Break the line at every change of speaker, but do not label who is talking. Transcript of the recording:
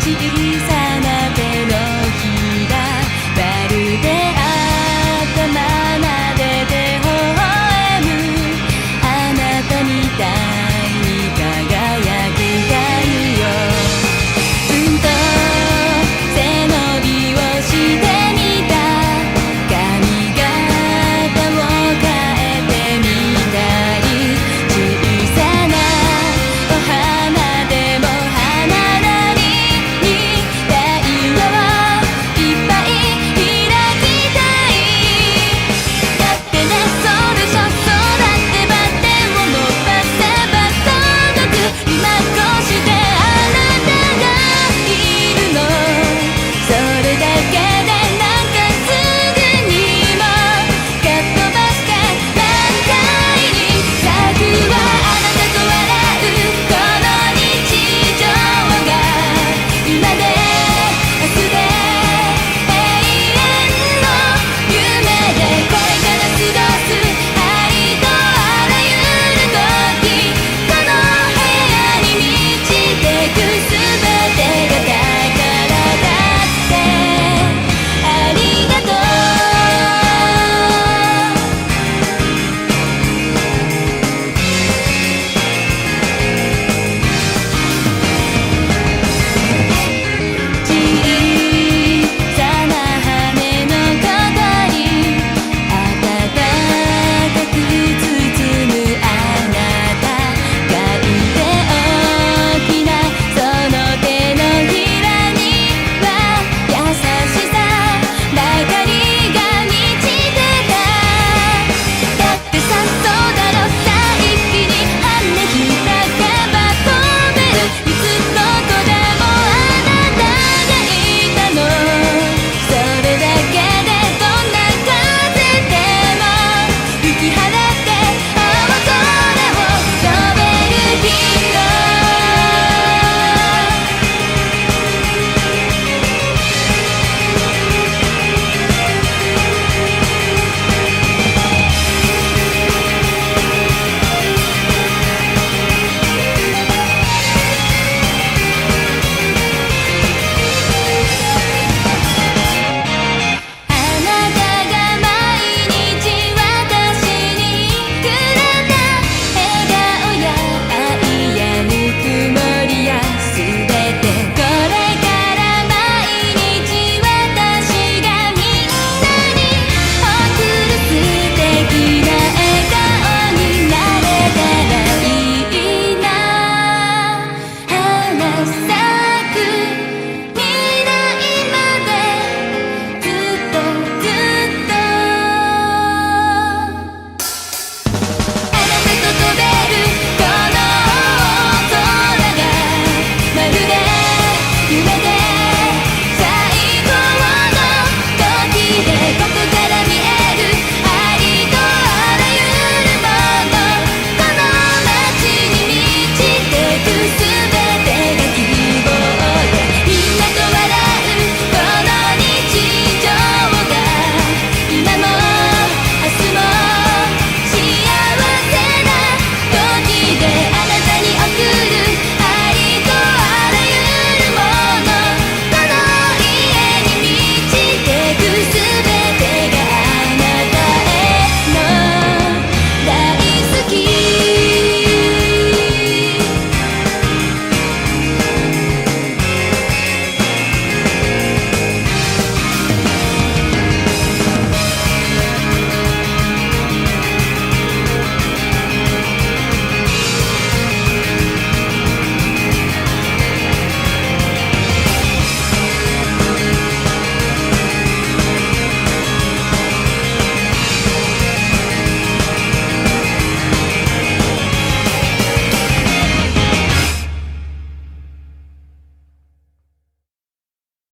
ちぎりさ